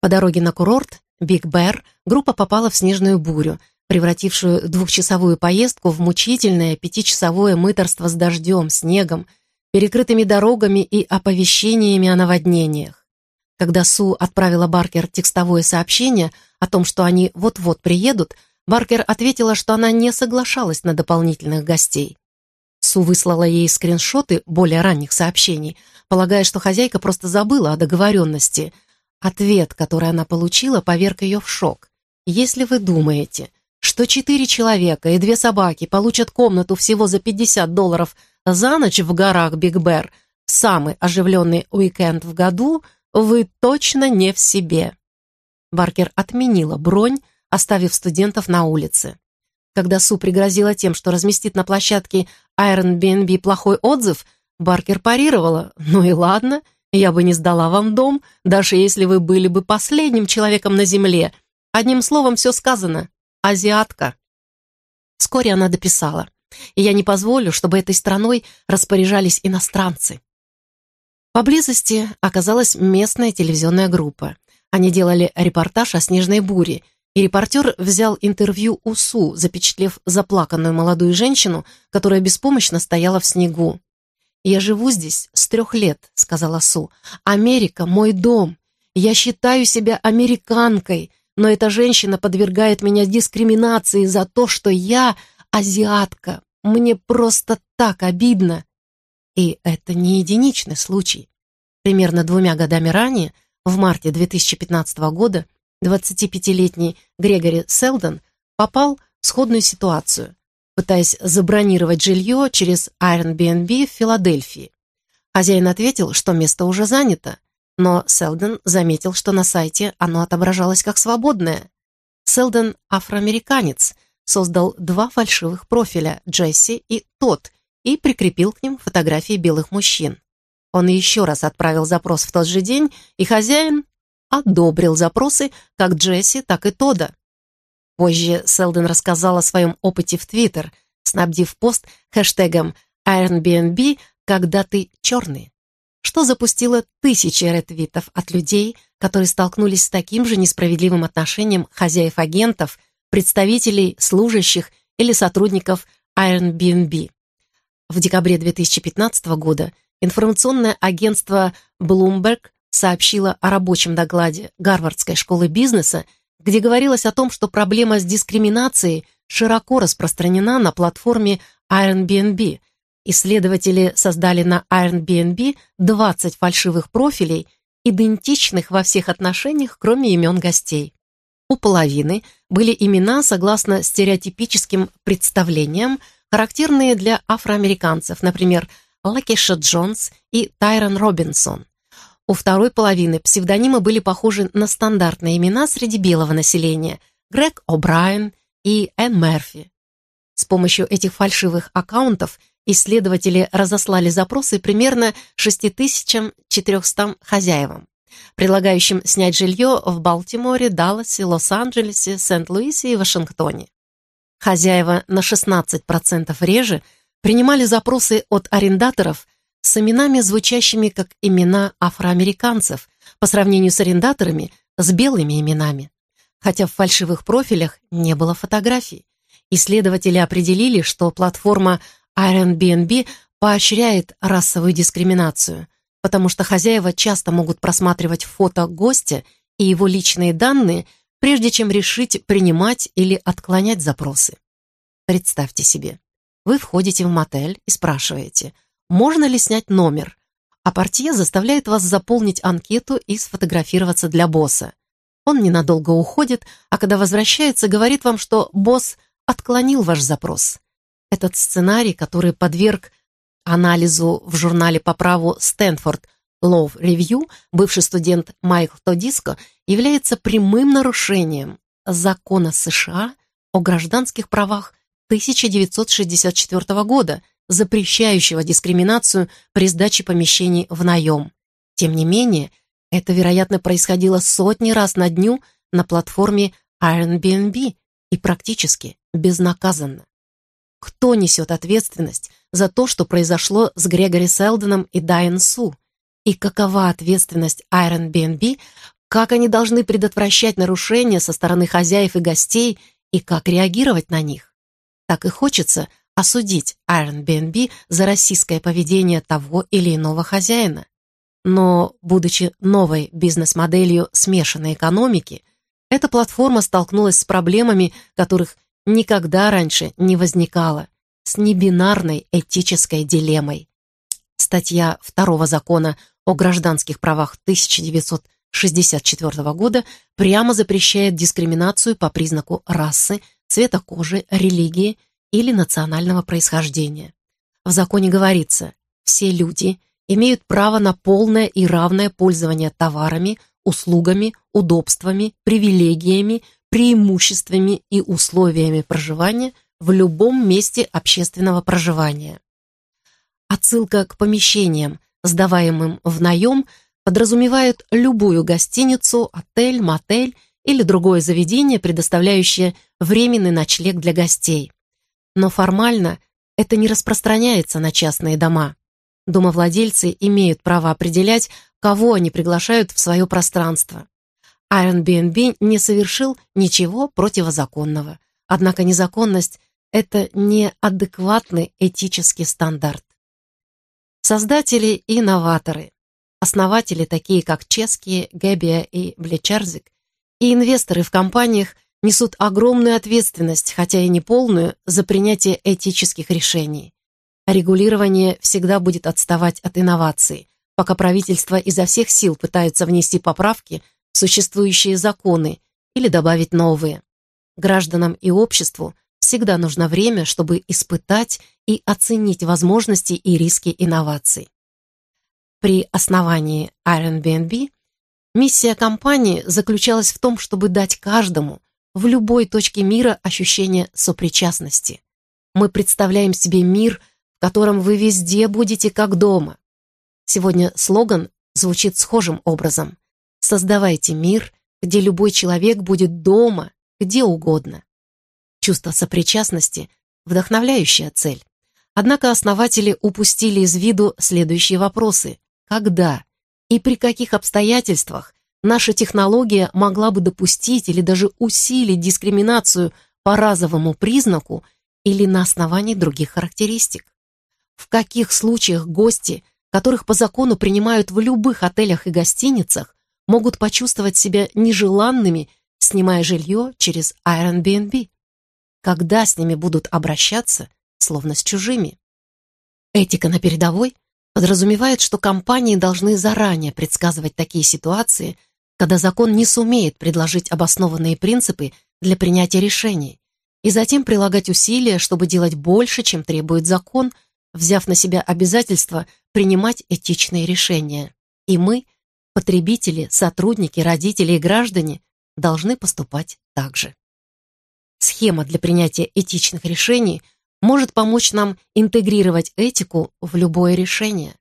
По дороге на курорт Биг Бэр группа попала в снежную бурю, превратившую двухчасовую поездку в мучительное пятичасовое мыторство с дождем, снегом, перекрытыми дорогами и оповещениями о наводнениях. Когда Су отправила Баркер текстовое сообщение о том, что они вот-вот приедут, Баркер ответила, что она не соглашалась на дополнительных гостей. Су выслала ей скриншоты более ранних сообщений, полагая, что хозяйка просто забыла о договоренности. Ответ, который она получила, поверг ее в шок. «Если вы думаете, что четыре человека и две собаки получат комнату всего за 50 долларов за ночь в горах Биг Бер, самый оживленный уикенд в году, вы точно не в себе». Баркер отменила бронь, оставив студентов на улице. Когда Су пригрозила тем, что разместит на площадке Airbnb плохой отзыв, Баркер парировала. «Ну и ладно, я бы не сдала вам дом, даже если вы были бы последним человеком на земле. Одним словом, все сказано. Азиатка». Вскоре она дописала. «И я не позволю, чтобы этой страной распоряжались иностранцы». Поблизости оказалась местная телевизионная группа. Они делали репортаж о снежной буре, и репортер взял интервью у Су, запечатлев заплаканную молодую женщину, которая беспомощно стояла в снегу. «Я живу здесь с трех лет», — сказала Су. «Америка — мой дом. Я считаю себя американкой, но эта женщина подвергает меня дискриминации за то, что я азиатка. Мне просто так обидно». И это не единичный случай. Примерно двумя годами ранее, в марте 2015 года, 25-летний Грегори Селдон попал в сходную ситуацию, пытаясь забронировать жилье через Airbnb в Филадельфии. Хозяин ответил, что место уже занято, но Селдон заметил, что на сайте оно отображалось как свободное. Селдон, афроамериканец, создал два фальшивых профиля «Джесси» и «Тот» и прикрепил к ним фотографии белых мужчин. Он еще раз отправил запрос в тот же день, и хозяин одобрил запросы как Джесси, так и Тода. Позже Селден рассказал о своем опыте в Твиттер, снабдив пост хэштегом Airbnb, когда ты черный, что запустило тысячи ретвитов от людей, которые столкнулись с таким же несправедливым отношением хозяев агентов, представителей, служащих или сотрудников Airbnb. В декабре 2015 года информационное агентство Bloomberg сообщила о рабочем докладе Гарвардской школы бизнеса, где говорилось о том, что проблема с дискриминацией широко распространена на платформе Airbnb. Исследователи создали на Airbnb 20 фальшивых профилей, идентичных во всех отношениях, кроме имен гостей. У половины были имена, согласно стереотипическим представлениям, характерные для афроамериканцев, например, Лакиша Джонс и Тайрон Робинсон – у второй половины псевдонимы были похожи на стандартные имена среди белого населения – Грег О'Брайен и Энн Мерфи. С помощью этих фальшивых аккаунтов исследователи разослали запросы примерно 6400 хозяевам, предлагающим снять жилье в Балтиморе, Далласе, Лос-Анджелесе, Сент-Луисе и Вашингтоне. Хозяева на 16% реже принимали запросы от арендаторов – с именами, звучащими как имена афроамериканцев по сравнению с арендаторами с белыми именами. Хотя в фальшивых профилях не было фотографий. Исследователи определили, что платформа Airbnb поощряет расовую дискриминацию, потому что хозяева часто могут просматривать фото гостя и его личные данные, прежде чем решить принимать или отклонять запросы. Представьте себе, вы входите в мотель и спрашиваете – можно ли снять номер, а портье заставляет вас заполнить анкету и сфотографироваться для босса. Он ненадолго уходит, а когда возвращается, говорит вам, что босс отклонил ваш запрос. Этот сценарий, который подверг анализу в журнале по праву «Стэнфорд», Love Review, бывший студент Майкл Тодиско, является прямым нарушением закона США о гражданских правах 1964 года, запрещающего дискриминацию при сдаче помещений в наем. Тем не менее, это, вероятно, происходило сотни раз на дню на платформе Airbnb и практически безнаказанно. Кто несет ответственность за то, что произошло с Грегори Селдоном и Дайан Су? И какова ответственность Airbnb, как они должны предотвращать нарушения со стороны хозяев и гостей и как реагировать на них? Так и хочется – осудить Airbnb за российское поведение того или иного хозяина. Но, будучи новой бизнес-моделью смешанной экономики, эта платформа столкнулась с проблемами, которых никогда раньше не возникало, с небинарной этической дилеммой. Статья второго закона о гражданских правах 1964 года прямо запрещает дискриминацию по признаку расы, цвета кожи, религии – или национального происхождения. В законе говорится, все люди имеют право на полное и равное пользование товарами, услугами, удобствами, привилегиями, преимуществами и условиями проживания в любом месте общественного проживания. Отсылка к помещениям, сдаваемым в наем, подразумевает любую гостиницу, отель, мотель или другое заведение, предоставляющее временный ночлег для гостей но формально это не распространяется на частные дома. Домовладельцы имеют право определять, кого они приглашают в свое пространство. Airbnb не совершил ничего противозаконного. Однако незаконность – это неадекватный этический стандарт. Создатели и новаторы, основатели, такие как Ческие, Гебия и Блечерзик, и инвесторы в компаниях, несут огромную ответственность, хотя и не полную, за принятие этических решений. Регулирование всегда будет отставать от инноваций, пока правительство изо всех сил пытается внести поправки в существующие законы или добавить новые. Гражданам и обществу всегда нужно время, чтобы испытать и оценить возможности и риски инноваций. При основании Airbnb миссия компании заключалась в том, чтобы дать каждому, в любой точке мира ощущение сопричастности. Мы представляем себе мир, в котором вы везде будете как дома. Сегодня слоган звучит схожим образом. Создавайте мир, где любой человек будет дома, где угодно. Чувство сопричастности – вдохновляющая цель. Однако основатели упустили из виду следующие вопросы. Когда и при каких обстоятельствах наша технология могла бы допустить или даже усилить дискриминацию по разовому признаку или на основании других характеристик. В каких случаях гости, которых по закону принимают в любых отелях и гостиницах, могут почувствовать себя нежеланными, снимая жилье через Airbnb? Когда с ними будут обращаться, словно с чужими? Этика на передовой подразумевает, что компании должны заранее предсказывать такие ситуации – когда закон не сумеет предложить обоснованные принципы для принятия решений, и затем прилагать усилия, чтобы делать больше, чем требует закон, взяв на себя обязательство принимать этичные решения. И мы, потребители, сотрудники, родители и граждане, должны поступать так же. Схема для принятия этичных решений может помочь нам интегрировать этику в любое решение.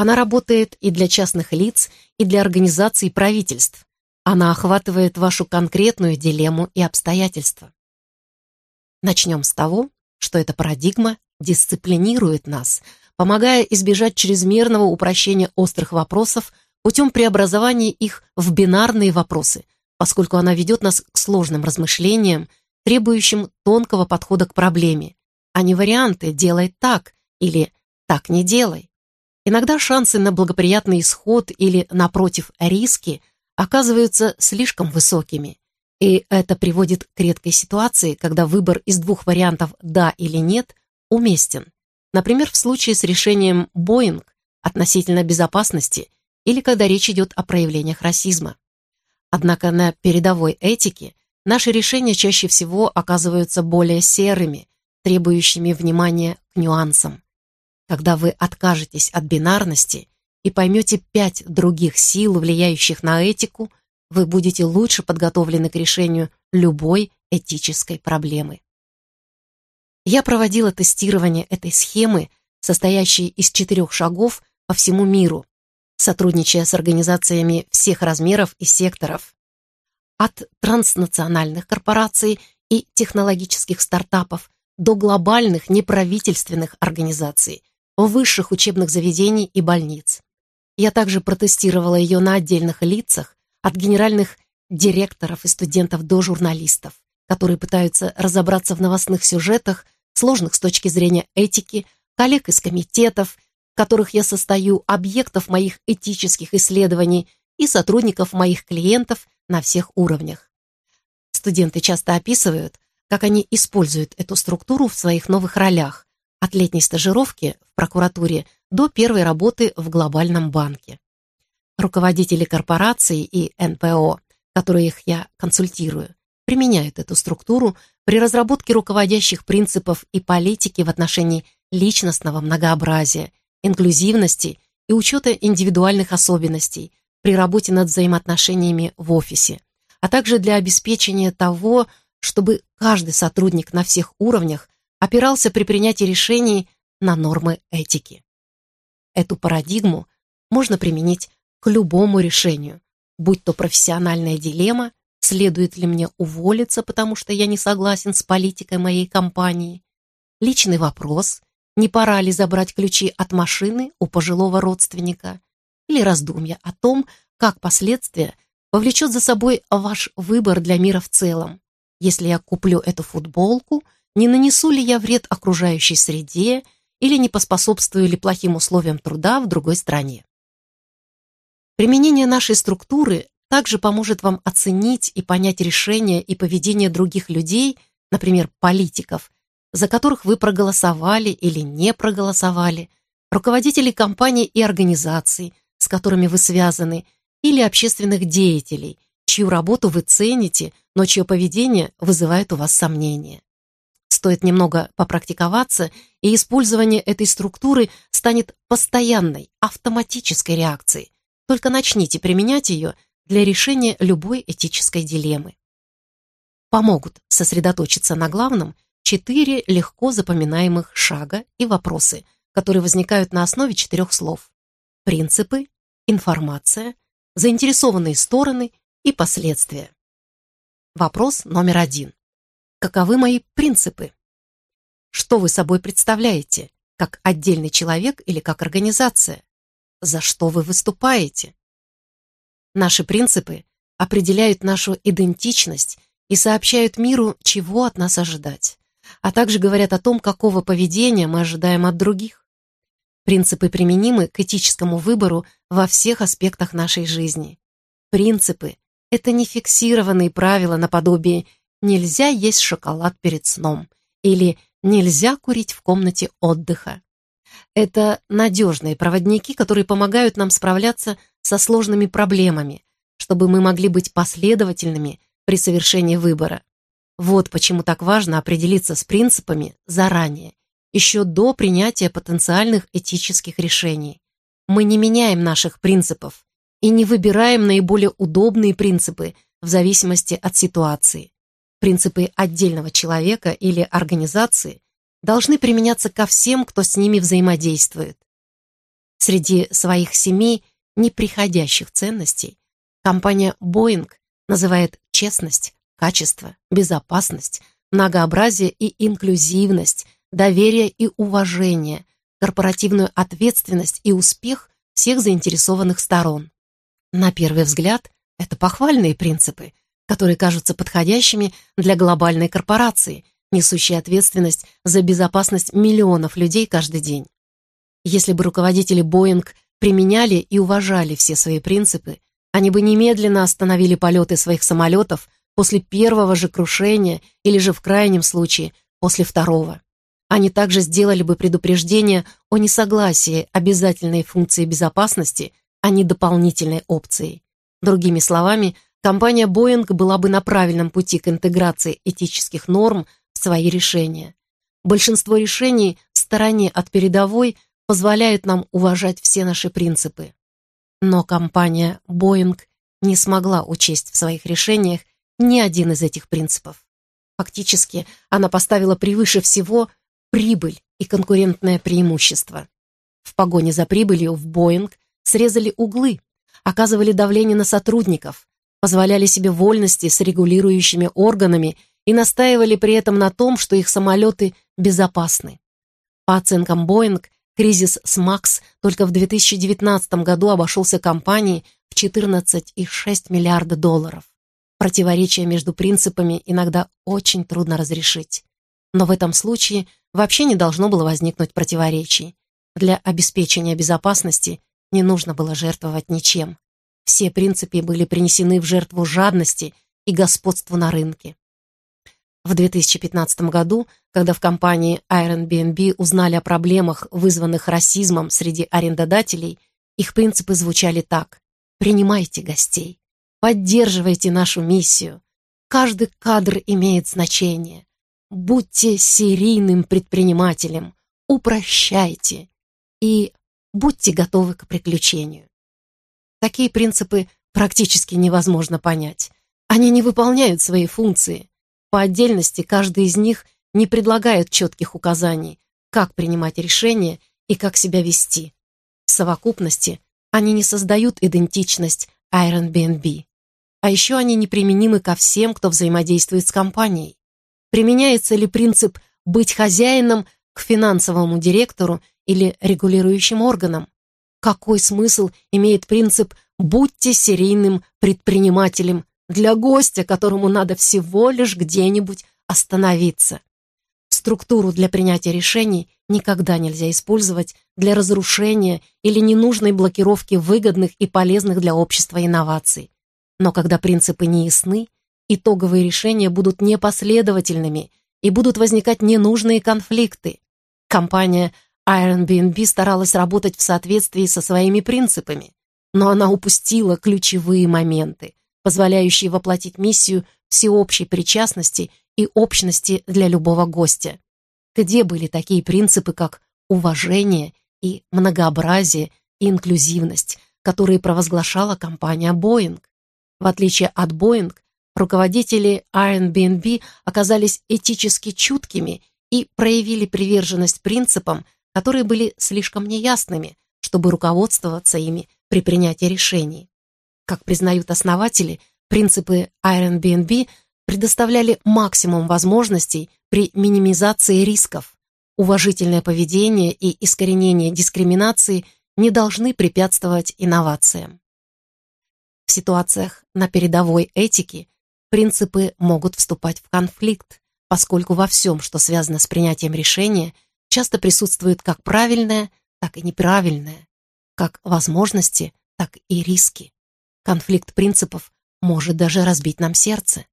Она работает и для частных лиц, и для организаций правительств. Она охватывает вашу конкретную дилемму и обстоятельства. Начнем с того, что эта парадигма дисциплинирует нас, помогая избежать чрезмерного упрощения острых вопросов путем преобразования их в бинарные вопросы, поскольку она ведет нас к сложным размышлениям, требующим тонкого подхода к проблеме, а не варианты «делай так» или «так не делай». Иногда шансы на благоприятный исход или, напротив, риски оказываются слишком высокими. И это приводит к редкой ситуации, когда выбор из двух вариантов «да» или «нет» уместен. Например, в случае с решением «Боинг» относительно безопасности или когда речь идет о проявлениях расизма. Однако на передовой этике наши решения чаще всего оказываются более серыми, требующими внимания к нюансам когда вы откажетесь от бинарности и поймете пять других сил, влияющих на этику, вы будете лучше подготовлены к решению любой этической проблемы. Я проводила тестирование этой схемы, состоящей из четырех шагов по всему миру, сотрудничая с организациями всех размеров и секторов. От транснациональных корпораций и технологических стартапов до глобальных неправительственных организаций, высших учебных заведений и больниц. Я также протестировала ее на отдельных лицах, от генеральных директоров и студентов до журналистов, которые пытаются разобраться в новостных сюжетах, сложных с точки зрения этики, коллег из комитетов, в которых я состою, объектов моих этических исследований и сотрудников моих клиентов на всех уровнях. Студенты часто описывают, как они используют эту структуру в своих новых ролях, от летней стажировки в прокуратуре до первой работы в глобальном банке. Руководители корпораций и НПО, которых я консультирую, применяют эту структуру при разработке руководящих принципов и политики в отношении личностного многообразия, инклюзивности и учета индивидуальных особенностей при работе над взаимоотношениями в офисе, а также для обеспечения того, чтобы каждый сотрудник на всех уровнях опирался при принятии решений на нормы этики. Эту парадигму можно применить к любому решению, будь то профессиональная дилемма, следует ли мне уволиться, потому что я не согласен с политикой моей компании, личный вопрос, не пора ли забрать ключи от машины у пожилого родственника, или раздумья о том, как последствия повлечет за собой ваш выбор для мира в целом. Если я куплю эту футболку – не нанесу ли я вред окружающей среде или не поспособствую ли плохим условиям труда в другой стране. Применение нашей структуры также поможет вам оценить и понять решения и поведение других людей, например, политиков, за которых вы проголосовали или не проголосовали, руководителей компаний и организаций, с которыми вы связаны, или общественных деятелей, чью работу вы цените, но чье поведение вызывает у вас сомнения. Стоит немного попрактиковаться, и использование этой структуры станет постоянной, автоматической реакцией. Только начните применять ее для решения любой этической дилеммы. Помогут сосредоточиться на главном четыре легко запоминаемых шага и вопросы, которые возникают на основе четырех слов. Принципы, информация, заинтересованные стороны и последствия. Вопрос номер один каковы мои принципы? Что вы собой представляете, как отдельный человек или как организация? За что вы выступаете? Наши принципы определяют нашу идентичность и сообщают миру, чего от нас ожидать, а также говорят о том, какого поведения мы ожидаем от других. Принципы применимы к этическому выбору во всех аспектах нашей жизни. Принципы — это не фиксированные правила наподобие нельзя есть шоколад перед сном или нельзя курить в комнате отдыха. Это надежные проводники, которые помогают нам справляться со сложными проблемами, чтобы мы могли быть последовательными при совершении выбора. Вот почему так важно определиться с принципами заранее, еще до принятия потенциальных этических решений. Мы не меняем наших принципов и не выбираем наиболее удобные принципы в зависимости от ситуации принципы отдельного человека или организации должны применяться ко всем, кто с ними взаимодействует. Среди своих семи неприходящих ценностей компания Boeing называет честность, качество, безопасность, многообразие и инклюзивность, доверие и уважение, корпоративную ответственность и успех всех заинтересованных сторон. На первый взгляд, это похвальные принципы, которые кажутся подходящими для глобальной корпорации, несущей ответственность за безопасность миллионов людей каждый день. Если бы руководители «Боинг» применяли и уважали все свои принципы, они бы немедленно остановили полеты своих самолетов после первого же крушения или же, в крайнем случае, после второго. Они также сделали бы предупреждение о несогласии обязательной функции безопасности, а не дополнительной опцией. Другими словами – Компания «Боинг» была бы на правильном пути к интеграции этических норм в свои решения. Большинство решений в стороне от передовой позволяют нам уважать все наши принципы. Но компания «Боинг» не смогла учесть в своих решениях ни один из этих принципов. Фактически, она поставила превыше всего прибыль и конкурентное преимущество. В погоне за прибылью в «Боинг» срезали углы, оказывали давление на сотрудников, позволяли себе вольности с регулирующими органами и настаивали при этом на том, что их самолеты безопасны. По оценкам Боинг, кризис с МАКС только в 2019 году обошелся компании в 14,6 миллиарда долларов. Противоречия между принципами иногда очень трудно разрешить. Но в этом случае вообще не должно было возникнуть противоречий. Для обеспечения безопасности не нужно было жертвовать ничем. Все принципы были принесены в жертву жадности и господству на рынке. В 2015 году, когда в компании Airbnb узнали о проблемах, вызванных расизмом среди арендодателей, их принципы звучали так. «Принимайте гостей, поддерживайте нашу миссию, каждый кадр имеет значение, будьте серийным предпринимателем, упрощайте. И будьте готовы к приключению». Такие принципы практически невозможно понять. Они не выполняют свои функции. По отдельности каждый из них не предлагает четких указаний, как принимать решения и как себя вести. В совокупности они не создают идентичность Airbnb. А еще они неприменимы ко всем, кто взаимодействует с компанией. Применяется ли принцип «быть хозяином» к финансовому директору или регулирующим органам? Какой смысл имеет принцип «будьте серийным предпринимателем» для гостя, которому надо всего лишь где-нибудь остановиться? Структуру для принятия решений никогда нельзя использовать для разрушения или ненужной блокировки выгодных и полезных для общества инноваций. Но когда принципы не ясны, итоговые решения будут непоследовательными и будут возникать ненужные конфликты. Компания Airbnb старалась работать в соответствии со своими принципами, но она упустила ключевые моменты, позволяющие воплотить миссию всеобщей причастности и общности для любого гостя. Где были такие принципы, как уважение и многообразие и инклюзивность, которые провозглашала компания Boeing? В отличие от Boeing, руководители Airbnb оказались этически чуткими и проявили приверженность принципам, которые были слишком неясными, чтобы руководствоваться ими при принятии решений. Как признают основатели, принципы Airbnb предоставляли максимум возможностей при минимизации рисков. Уважительное поведение и искоренение дискриминации не должны препятствовать инновациям. В ситуациях на передовой этики принципы могут вступать в конфликт, поскольку во всем, что связано с принятием решения – часто присутствует как правильное, так и неправильное, как возможности, так и риски. Конфликт принципов может даже разбить нам сердце.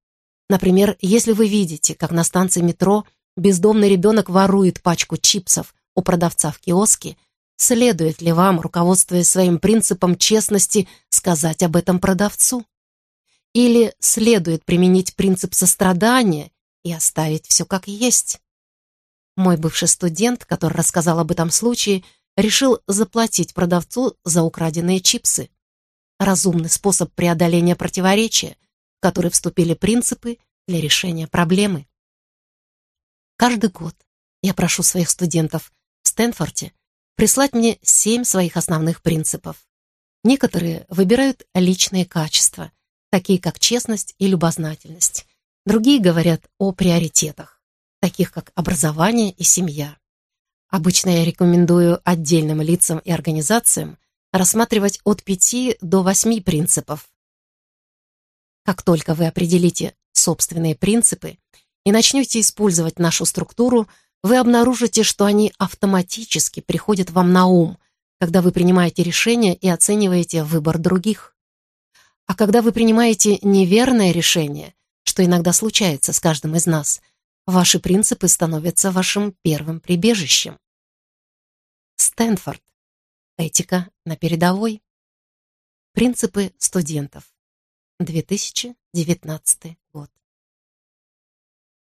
Например, если вы видите, как на станции метро бездомный ребенок ворует пачку чипсов у продавца в киоске, следует ли вам, руководствуясь своим принципом честности, сказать об этом продавцу? Или следует применить принцип сострадания и оставить все как есть? Мой бывший студент, который рассказал об этом случае, решил заплатить продавцу за украденные чипсы. Разумный способ преодоления противоречия, в который вступили принципы для решения проблемы. Каждый год я прошу своих студентов в Стэнфорде прислать мне семь своих основных принципов. Некоторые выбирают личные качества, такие как честность и любознательность. Другие говорят о приоритетах таких как образование и семья. Обычно я рекомендую отдельным лицам и организациям рассматривать от пяти до восьми принципов. Как только вы определите собственные принципы и начнете использовать нашу структуру, вы обнаружите, что они автоматически приходят вам на ум, когда вы принимаете решение и оцениваете выбор других. А когда вы принимаете неверное решение, что иногда случается с каждым из нас – Ваши принципы становятся вашим первым прибежищем. Стэнфорд. Этика на передовой. Принципы студентов. 2019